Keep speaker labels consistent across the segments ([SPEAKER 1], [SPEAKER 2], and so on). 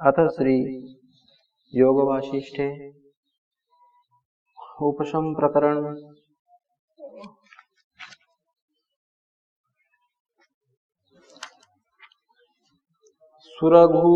[SPEAKER 1] अथ श्री योग वाशिष्ठे उपशम प्रकरण। सुरघु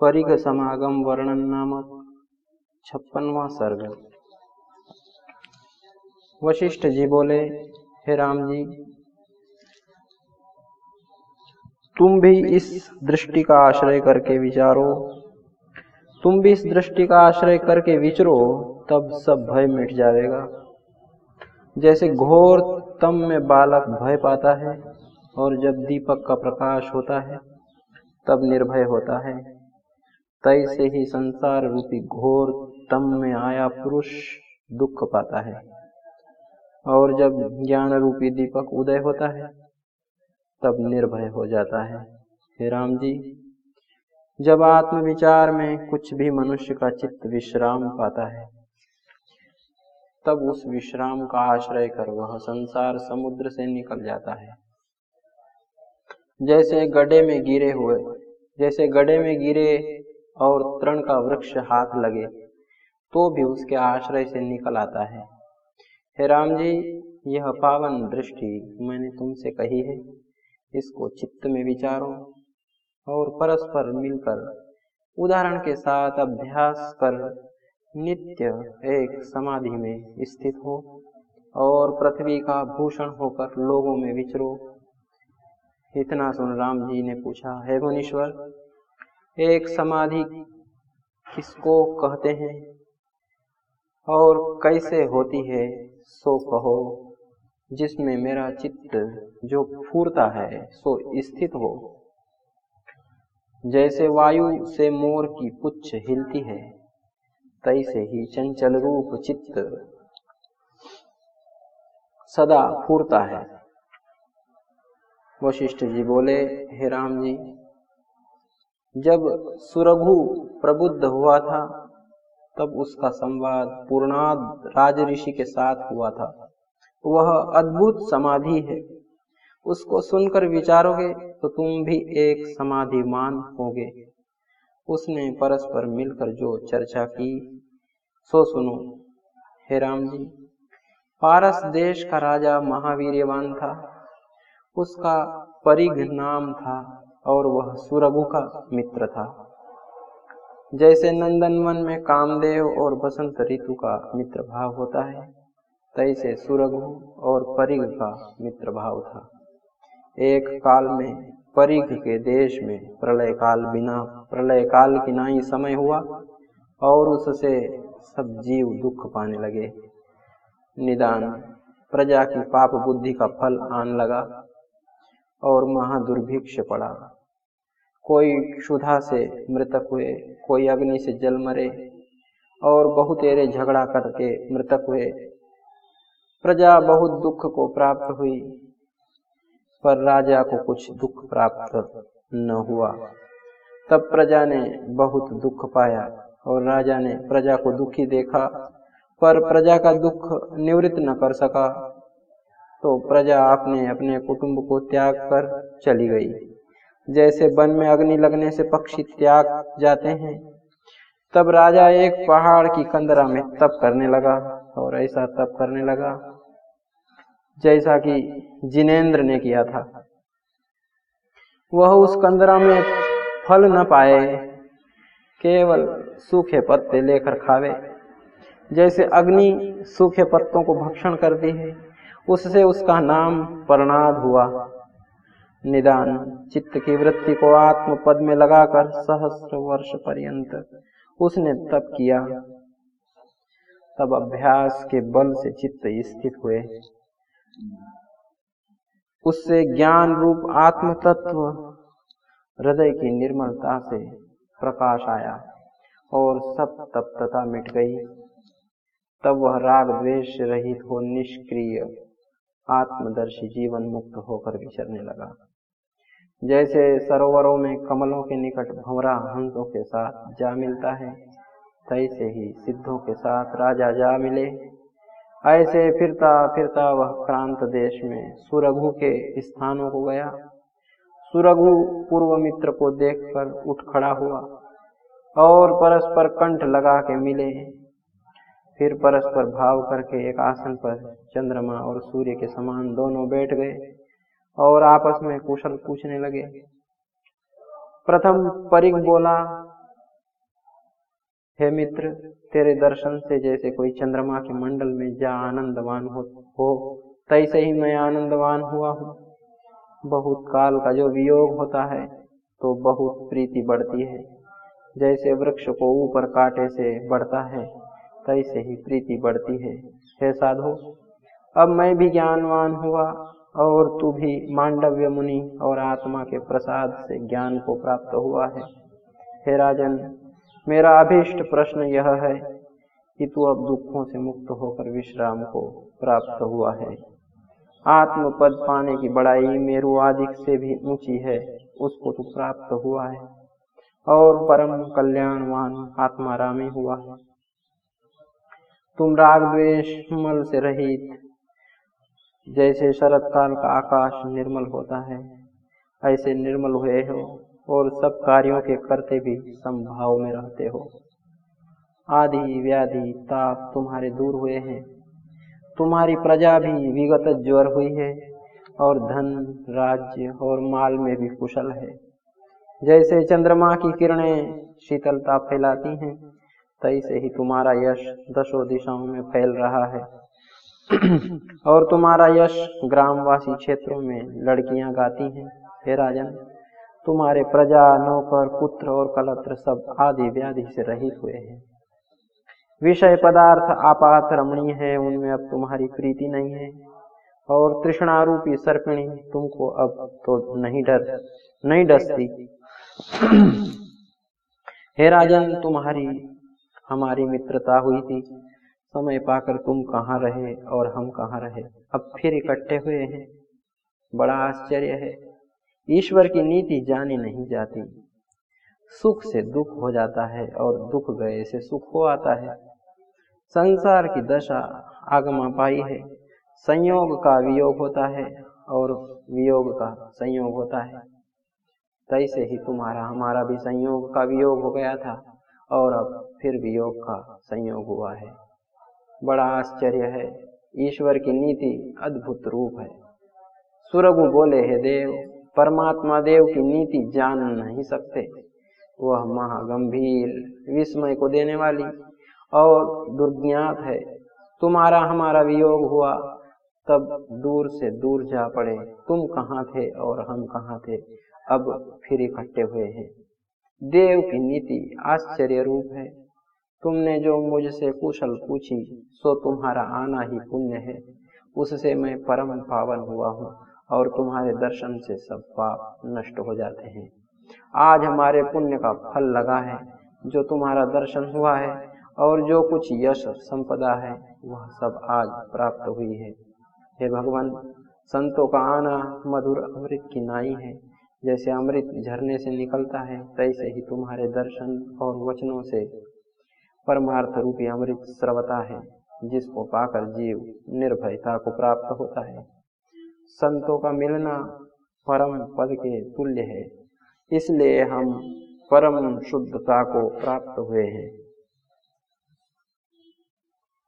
[SPEAKER 1] परिग समागम वर्णन नामक छप्पनवा सर्ग। वशिष्ठ जी बोले, हे राम जी तुम भी इस दृष्टि का आश्रय करके विचारो। तुम भी इस दृष्टि का आश्रय करके विचरो, तब सब भय मिट जाएगा। जैसे घोर तम में बालक भय पाता है और जब दीपक का प्रकाश होता है, तब निर्भय होता है। तय से ही संसार रूपी घोर तम में आया पुरुष दुख पाता है। और जब ज्ञान रूपी दीपक उदय होता है तब निर्भय हो जाता है। हे राम जी, जब आत्म विचार में कुछ भी मनुष्य का चित्त विश्राम पाता है, तब उस विश्राम का आश्रय कर वह संसार समुद्र से निकल जाता है। जैसे गड्ढे में गिरे हुए, जैसे गड्ढे में गिरे और तृण का वृक्ष हाथ लगे तो भी उसके आश्रय से निकल आता है। हे राम जी, यह पावन दृष्टि मैंने तुमसे कही है। इसको चित्त में विचारो और परस्पर मिलकर उदाहरण के साथ अभ्यास कर नित्य एक समाधि में स्थित हो और पृथ्वी का भूषण होकर लोगों में विचरो। इतना सुन राम जी ने पूछा, हे मुनीश्वर, एक समाधि किसको कहते हैं? और कैसे होती है, सो कहो। जिसमें मेरा चित्त जो फूरता है, सो स्थित हो। जैसे वायु से मोर की पुच्छ हिलती है, तैसे ही चंचल रूप चित्त सदा फूरता है। वशिष्ठ जी बोले, हे राम जी, जब सुरघु प्रबुद्ध हुआ था, तब उसका संवाद पूर्णाद राज ऋषि के साथ हुआ था। वह अद्भुत समाधि है। उसको सुनकर विचारोगे तो तुम भी एक समाधिमान होगे। उसने परस्पर मिलकर जो चर्चा की, सो सुनो। हे राम जी, पारस देश का राजा महावीरवान था। उसका परिघ नाम था और वह सुरभु का मित्र था। जैसे नंदनवन में कामदेव और बसंत ऋतु का मित्र भाव होता है तैसे सुरघु और परिघ का मित्र भाव था। एक काल में परिघ के देश में प्रलय काल बिना प्रलय काल की नाई समय हुआ और उससे सब जीव दुख पाने लगे। निदान प्रजा की पाप बुद्धि का फल आन लगा और महादुर्भिक्ष पड़ा। कोई क्षुधा से मृतक हुए, कोई अग्नि से जल मरे और बहुतेरे झगड़ा करके मृतक हुए प्रजा बहुत दुख को प्राप्त हुई, पर राजा को कुछ दुख प्राप्त न हुआ। तब प्रजा ने बहुत दुख पाया और राजा ने प्रजा को दुखी देखा, पर प्रजा का दुख निवृत्त न कर सका। तो प्रजा अपने अपने कुटुंब को त्याग कर चली गई। जैसे वन में अग्नि लगने से पक्षी त्याग जाते हैं, तब राजा एक पहाड़ की कंदरा में तप करने लगा और ऐसा तप करने लगा जैसा कि जिनेन्द्र ने किया था। वह उस कंदरा में फल न पाए, केवल सूखे पत्ते लेकर खावे। जैसे अग्नि सूखे पत्तों को भक्षण करती है, उससे उसका नाम प्रणाद हुआ। निदान चित्त की वृत्ति को आत्म पद में लगाकर सहस्र वर्ष पर्यंत उसने तप किया। तब अभ्यास के बल से चित्त स्थित हुए। उससे ज्ञान रूप आत्म तत्व हृदय की निर्मलता से प्रकाश आया और सब तप्तता मिट गई। तब वह राग द्वेष रहित हो निष्क्रिय आत्मदर्शी जीवन मुक्त होकर विचरने लगा। जैसे सरोवरों में कमलों के निकट भंवरा हंसों के साथ जा मिलता है, तैसे ही सिद्धों के साथ राजा जा मिले। ऐसे फिरता फिरता वह क्रांत देश में सुरघु के स्थानों को गया। सुरघु पूर्व मित्र को देखकर उठ खड़ा हुआ और परस्पर कंठ लगा के मिले। फिर परस्पर भाव करके एक आसन पर चंद्रमा और सूर्य के समान दोनों बैठ गए और आपस में कुशल पूछने लगे। प्रथम परिग बोला हे मित्र तेरे दर्शन से जैसे कोई चंद्रमा के मंडल में जा आनंदवान हो, हो तैसे ही मैं आनंदवान हुआ हूँ। बहुत काल का जो वियोग होता है तो बहुत प्रीति बढ़ती है। जैसे वृक्ष को ऊपर काटे से बढ़ता है तैसे ही प्रीति बढ़ती है। हे साधु अब मैं भी ज्ञानवान हुआ और तू भी मांडव्य मुनि और आत्मा के प्रसाद से ज्ञान को प्राप्त हुआ है। हे राजन मेरा अभीष्ट प्रश्न यह है कि तू अब दुखों से मुक्त होकर विश्राम को प्राप्त हुआ है। आत्म पद पाने की बड़ाई मेरु आदिक से भी ऊँची है, उसको तू प्राप्त हुआ है। और परम कल्याणवान आत्मा रामी हुआ है। तुम राग द्वेष मल से रहित, जैसे शरत काल का आकाश निर्मल होता है, ऐसे निर्मल हुए हो और सब कार्यों के करते भी संभाव में रहते हो। आदि व्याधि ताप तुम्हारे दूर हुए हैं। तुम्हारी प्रजा भी विगत ज्वर हुई है और धन, राज्य और माल में भी कुशल है। जैसे चंद्रमा की किरणें शीतलता फैलाती हैं, तैसे ही तुम्हारा यश दशों दिशाओं में फैल रहा है। और तुम्हारा यश ग्रामवासी क्षेत्रों में लड़कियाँ गाती हैं, हे राजन। तुम्हारे प्रजा, नौकर, पुत्र और कलत्र सब आदि व्याधि से रहित हुए हैं। विषय पदार्थ आपात रमणीय है, उनमें अब तुम्हारी प्रीति नहीं है। और तृष्णारूपी सर्पिणी तुमको अब तो नहीं डर, नहीं डसती। हे राजन, तुम्हारी, हमारी मित्रता हुई थी। समय पाकर तुम कहाँ रहे और हम कहाँ रहे? अब फिर इकट्ठे हुए हैं। बड़ा आश्चर्य है। ईश्वर की नीति जानी नहीं जाती। सुख से दुख हो जाता है और दुख गए से सुख हो आता है। संसार की दशा आगमा पाई है। संयोग का वियोग होता है और वियोग का संयोग होता है। तैसे ही तुम्हारा हमारा भी संयोग का वियोग हो गया था और अब फिर वियोग का संयोग हुआ है। बड़ा आश्चर्य है। ईश्वर की नीति अद्भुत रूप है। सुरगु बोले, हे देव परमात्मा देव की नीति जान नहीं सकते। वह महागंभीर विस्मय को देने वाली और दुर्ज्ञात है। तुम्हारा हमारा वियोग हुआ, तब दूर से दूर जा पड़े। तुम कहाँ थे और हम कहाँ थे? अब फिर इकट्ठे हुए हैं। देव की नीति आश्चर्य रूप है। तुमने जो मुझसे कुशल पूछी, सो तुम्हारा आना ही पुण्य है। उससे मैं परम पावन हुआ हूँ। और तुम्हारे दर्शन से सब पाप नष्ट हो जाते हैं। आज हमारे पुण्य का फल लगा है, जो तुम्हारा दर्शन हुआ है, और जो कुछ यश संपदा है, वह सब आज प्राप्त हुई है। हे भगवान, संतों का आना मधुर अमृत की नाई है। जैसे अमृत झरने से निकलता है, तैसे ही तुम्हारे दर्शन और वचनों से परमार्थ रूपी अमृत स्रवता है, जिसको पाकर जीव निर्भयता को प्राप्त होता है। संतों का मिलना परम पद के तुल्य है। इसलिए हम परम शुद्धता को प्राप्त हुए हैं।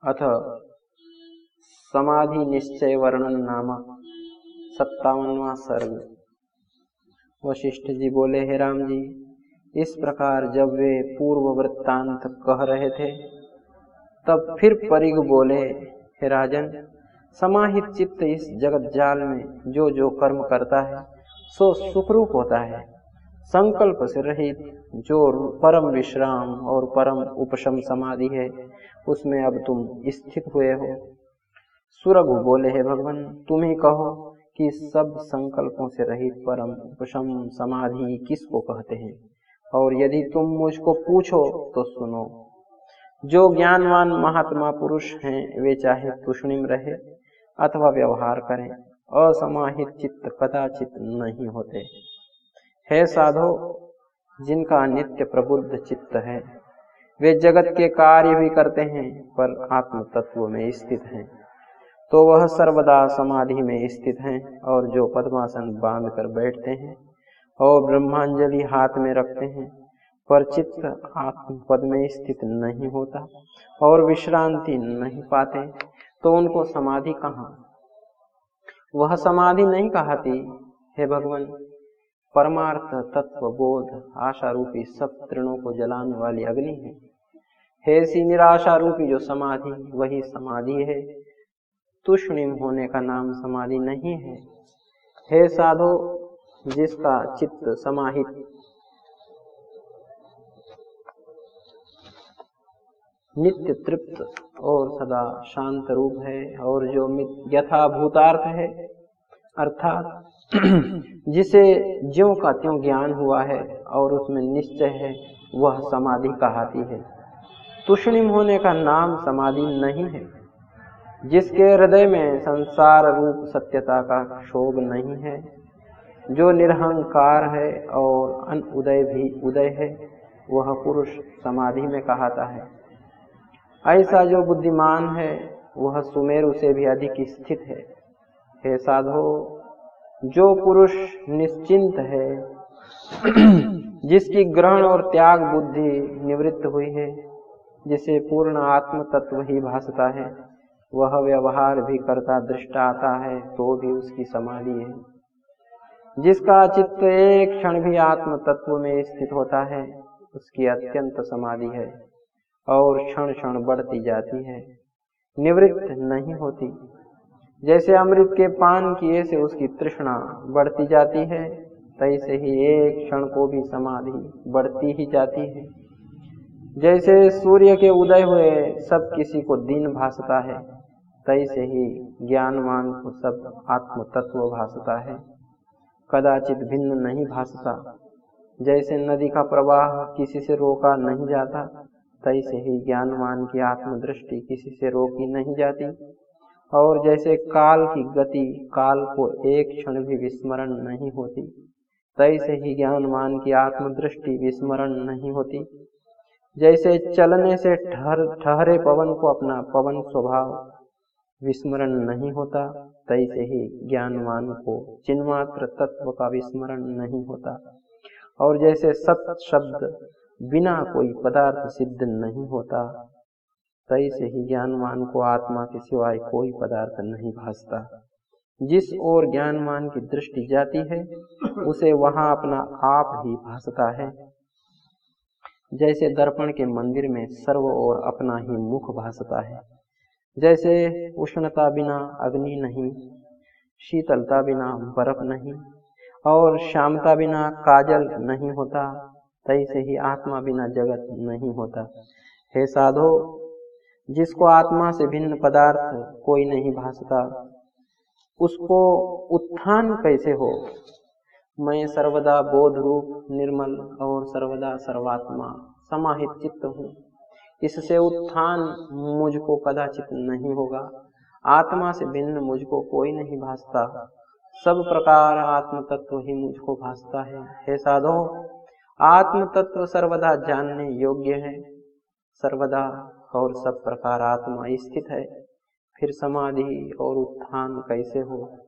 [SPEAKER 1] अथ समाधि निश्चय वर्णन नामक सत्तावनवा सर्ग। वशिष्ठ जी बोले, हे राम जी, इस प्रकार जब वे पूर्व वृत्तांत कह रहे थे, तब फिर परिग बोले, हे राजन समाहित चित्त इस जगत जाल में जो जो कर्म करता है, सो सुखरूप होता है। संकल्प से रहित जो परम विश्राम और परम उपशम समाधि है, उसमें अब तुम स्थित हुए हो। सुरघु बोले, हे भगवान, तुम ही कहो कि सब संकल्पों से रहित परम उपशम समाधि किसको कहते हैं? और यदि तुम मुझको पूछो तो सुनो। जो ज्ञानवान महात्मा पुरुष हैं, वे चाहे तुष्णिम रहे अथवा व्यवहार करें, असमाहित चित्त कदाचित नहीं होते। हे साधो, जिनका नित्य प्रबुद्ध चित्त है, वे जगत के कार्य भी करते हैं, पर आत्म तत्व में स्थित हैं। तो वह सर्वदा समाधि में स्थित हैं, और जो पद्मासन बाँध कर बैठते हैं, और ब्रह्मांजलि हाथ में रखते हैं पर चित्त आत्मपद में स्थित नहीं होता और विश्रांति नहीं पाते तो उनको समाधि कहा? वह समाधि नहीं कहती, हे भगवान, परमार्थ, तत्व, बोध आशा रूपी सब तृणों को जलाने वाली अग्नि है। हे सी निराशा रूपी जो समाधि, वही समाधि है। तुष्णिम होने का नाम समाधि नहीं है। हे साधो, जिसका चित्त समाहित नित्य तृप्त और सदा शांत रूप है और जो यथाभूतार्थ है, अर्थात जिसे ज्यो का त्यों ज्ञान हुआ है और उसमें निश्चय है, वह समाधि कहाती है। तुष्णिम होने का नाम समाधि नहीं है, जिसके हृदय में संसार रूप सत्यता का क्षोभ नहीं है, जो निरहंकार है और अन उदय भी उदय है, वह पुरुष समाधि में कहाता है। ऐसा जो बुद्धिमान है, वह सुमेरु से भी अधिक स्थित है। हे साधो, जो पुरुष निश्चिंत है, जिसकी ग्रहण और त्याग बुद्धि निवृत्त हुई है, जिसे पूर्ण आत्म तत्व ही भासता है, वह व्यवहार भी करता दृष्ट आता है तो भी उसकी समाधि है। जिसका चित्त एक क्षण भी आत्म तत्व में स्थित होता है, उसकी अत्यंत समाधि है। और क्षण क्षण बढ़ती जाती है। निवृत्त नहीं होती। जैसे अमृत के पान किए से उसकी तृष्णा बढ़ती जाती है, तैसे ही एक क्षण को भी समाधि बढ़ती ही जाती है। जैसे सूर्य के उदय हुए सब किसी को दिन भासता है, तैसे ही ज्ञानवान को सब आत्म तत्व भासता है। कदाचित भिन्न नहीं भासता। जैसे नदी का प्रवाह किसी से रोका नहीं जाता तैसे ही ज्ञानवान की आत्मदृष्टि किसी से रोकी नहीं जाती। और जैसे काल की गति, काल को एक क्षण भी विस्मरण नहीं होती, तैसे ही ज्ञानवान की आत्मदृष्टि विस्मरण नहीं होती। जैसे चलने से ठहर, ठहरे पवन को अपना पवन स्वभाव विस्मरण नहीं होता, तैसे ही ज्ञानवान को चिन्मात्र तत्व का विस्मरण नहीं होता। और जैसे सत शब्द बिना कोई पदार्थ सिद्ध नहीं होता तई से ही ज्ञानवान को आत्मा के सिवाय कोई पदार्थ नहीं भासता। जिस ओर ज्ञानवान की दृष्टि जाती है, उसे वहाँ अपना आप ही भासता है। जैसे दर्पण के मंदिर में सर्व और अपना ही मुख भासता है। जैसे उष्णता बिना अग्नि नहीं, शीतलता बिना बर्फ़ नहीं, और शामता बिना काजल नहीं होता तैसे ही आत्मा बिना जगत नहीं होता। हे साधो, जिसको आत्मा से भिन्न पदार्थ कोई नहीं भासता, उसको उत्थान कैसे हो? मैं सर्वदा बोध रूप निर्मल और सर्वदा सर्वात्मा, समाहित चित्त हूँ। इससे उत्थान मुझको कदाचित नहीं होगा। आत्मा से भिन्न मुझको कोई नहीं भासता। सब प्रकार आत्म तत्व ही मुझको भासता है। हे साधो आत्म तत्व सर्वदा जानने योग्य है। सर्वदा और सब प्रकार आत्मा स्थित है। फिर समाधि और उत्थान कैसे हो?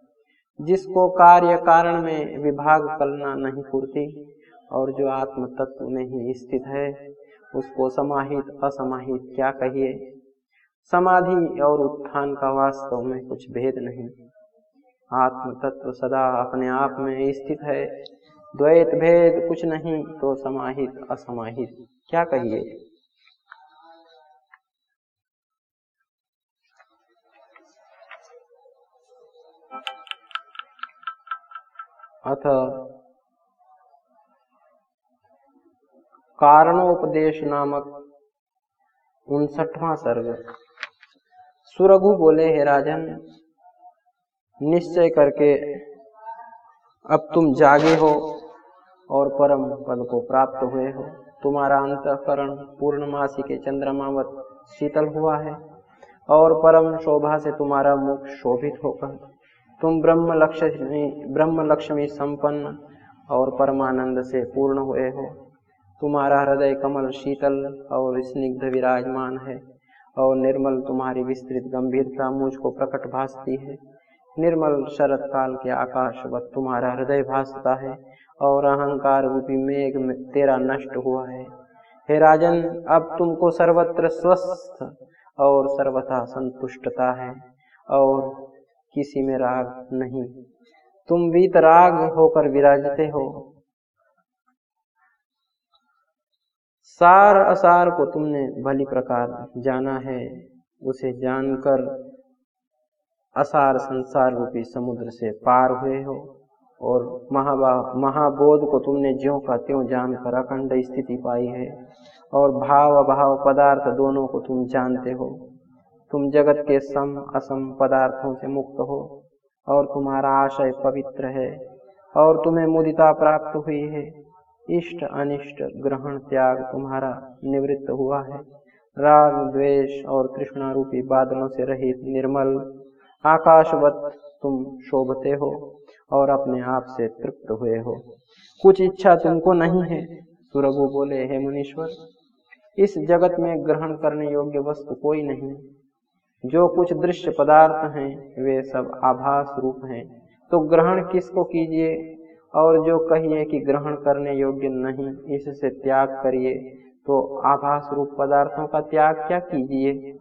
[SPEAKER 1] जिसको कार्य कारण में विभाग कलना नहीं पूर्ति और जो आत्म तत्व में ही स्थित है, उसको समाहित असमाहित क्या कहिए? समाधि और उत्थान का वास्तव में कुछ भेद नहीं। आत्म तत्व सदा अपने आप में स्थित है। द्वैत भेद कुछ नहीं तो समाहित, असमाहित। क्या कहिए? अथ कारणोपदेश नामक उनसठवा सर्ग। सुरघु बोले, हे राजन, निश्चय करके अब तुम जागे हो। और परम पद को प्राप्त हुए हो। तुम्हारा अंतकरण पूर्णमासी के चंद्रमावत शीतल हुआ है और परम शोभा से तुम्हारा मुख शोभित होकर तुम ब्रह्म लक्ष्मी ब्रह्म लक्ष्मी संपन्न और परमानंद से पूर्ण हुए हो। तुम्हारा हृदय कमल शीतल और स्निग्ध विराजमान है और निर्मल तुम्हारी विस्तृत गंभीरता मुझको प्रकट भासती है। निर्मल शरत काल के आकाश व तुम्हारा हृदय भासता है। और अहंकार रूपी मेघ में तेरा नष्ट हुआ है। हे राजन, अब तुमको सर्वत्र स्वस्थ और सर्वथा संतुष्टता है और किसी में राग नहीं। तुम वीतराग होकर विराजते हो। सार असार को तुमने भली प्रकार जाना है। उसे जानकर असार संसार रूपी समुद्र से पार हुए हो। और महाबोध को तुमने ज्यो का त्यों जानकर अखंड स्थिति पाई है और भाव अभाव पदार्थ दोनों को तुम जानते हो। तुम जगत के सम असम पदार्थों से मुक्त हो और तुम्हारा आशय पवित्र है और तुम्हें मुदिता प्राप्त हुई है। इष्ट अनिष्ट ग्रहण त्याग तुम्हारा निवृत्त हुआ है। राग, द्वेष और तृष्णा रूपी बादलों से रहित निर्मल आकाशवत तुम शोभते हो। और अपने आप से तृप्त हुए हो। कुछ इच्छा तुमको नहीं है? सुरभु बोले, हे मुनीश्वर, इस जगत में ग्रहण करने योग्य वस्तु कोई नहीं। जो कुछ दृश्य पदार्थ हैं, वे सब आभास रूप हैं। तो ग्रहण किसको कीजिए? और जो कहिए कि ग्रहण करने योग्य नहीं, इससे त्याग करिए। तो आभास रूप पदार्थों का त्याग क्या कीजिए?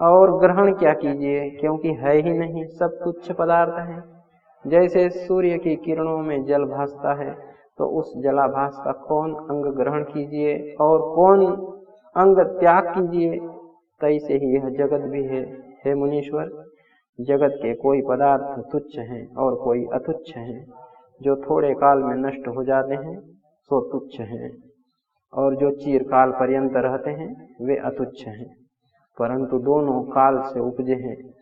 [SPEAKER 1] और ग्रहण क्या कीजिए? क्योंकि है ही नहीं, सब तुच्छ पदार्थ है। जैसे सूर्य की किरणों में जल भासता है तो उस जलाभास का कौन अंग ग्रहण कीजिए और कौन अंग त्याग कीजिए? तैसे ही यह जगत भी है। हे मुनीश्वर, जगत के कोई पदार्थ तुच्छ हैं और कोई अतुच्छ हैं। जो थोड़े काल में नष्ट हो जाते हैं, सो तुच्छ हैं। और जो चीरकाल पर्यंत रहते हैं, वे अतुच्छ हैं। परंतु दोनों काल से उपजे हैं।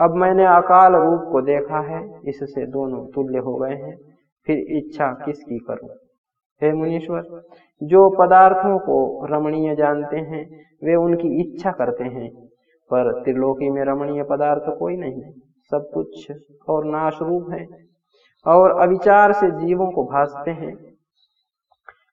[SPEAKER 1] अब मैंने अकाल रूप को देखा है, इससे दोनों तुल्य हो गए हैं। फिर इच्छा किसकी करूँ? हे मुनीश्वर, जो पदार्थों को रमणीय जानते हैं, वे उनकी इच्छा करते हैं, पर त्रिलोकी में रमणीय पदार्थ कोई नहीं सब कुछ और नाश रूप है, और अविचार से जीवों को भासते हैं।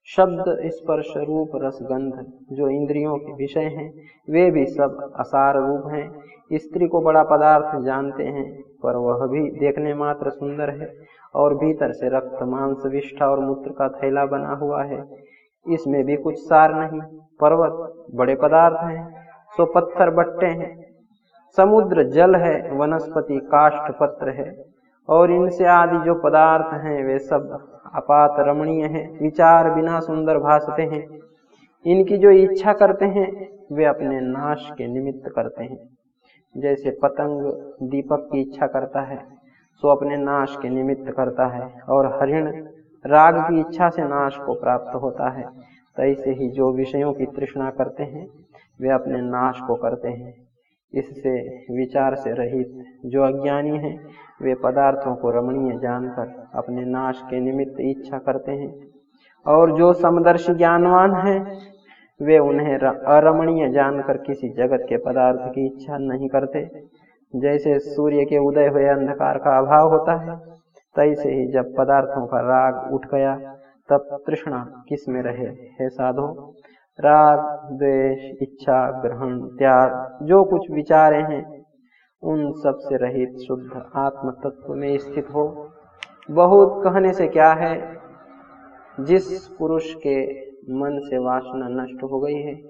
[SPEAKER 1] शब्द, स्पर्श रूप रसगंध जो इंद्रियों के विषय हैं, वे भी सब असार रूप हैं। स्त्री को बड़ा पदार्थ जानते हैं, पर वह भी देखने मात्र सुंदर है और भीतर से रक्त, मांस, विष्ठा और मूत्र का थैला बना हुआ है। इसमें भी कुछ सार नहीं, पर्वत, बड़े पदार्थ हैं, सो पत्थर बट्टे हैं। समुद्र जल है, वनस्पति काष्ठ पत्र है। और इनसे आदि जो पदार्थ हैं, वे सब अपात रमणीय हैं, विचार बिना सुंदर भासते हैं। इनकी जो इच्छा करते हैं, वे अपने नाश के निमित्त करते हैं। जैसे पतंग दीपक की इच्छा करता है, सो अपने नाश के निमित्त करता है, और हरिण राग की इच्छा से नाश को प्राप्त होता है। तैसे ही जो विषयों की तृष्णा करते हैं, वे अपने नाश को करते हैं। इससे विचार से रहित जो अज्ञानी हैं, वे पदार्थों को रमणीय जानकर अपने नाश के निमित्त इच्छा करते हैं। और जो समदर्शी ज्ञानवान हैं, वे उन्हें अरमणीय जानकर किसी जगत के पदार्थ की इच्छा नहीं करते। जैसे सूर्य के उदय हुए अंधकार का अभाव होता है, तैसे ही जब पदार्थों का राग उठ गया, तब तृष्णा किसमें रहे, हे साधो? राग, द्वेष, इच्छा, ग्रहण, त्याग, जो कुछ विचारे हैं, उन सबसे रहित शुद्ध आत्म तत्व में स्थित हो। बहुत कहने से क्या है? जिस पुरुष के मन से वासना नष्ट हो गई है,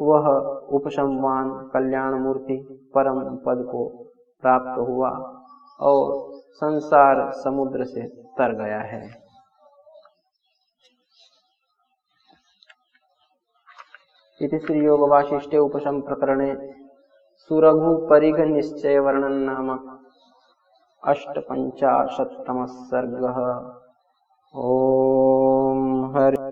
[SPEAKER 1] वह उपशमवान कल्याण मूर्ति परम पद को प्राप्त हुआ और संसार समुद्र से तर गया है। इति उपशम प्रकरणे सुरघु परिघ निश्चय वर्णन नाम अष्टपंचाशतम सर्ग। ओम हरि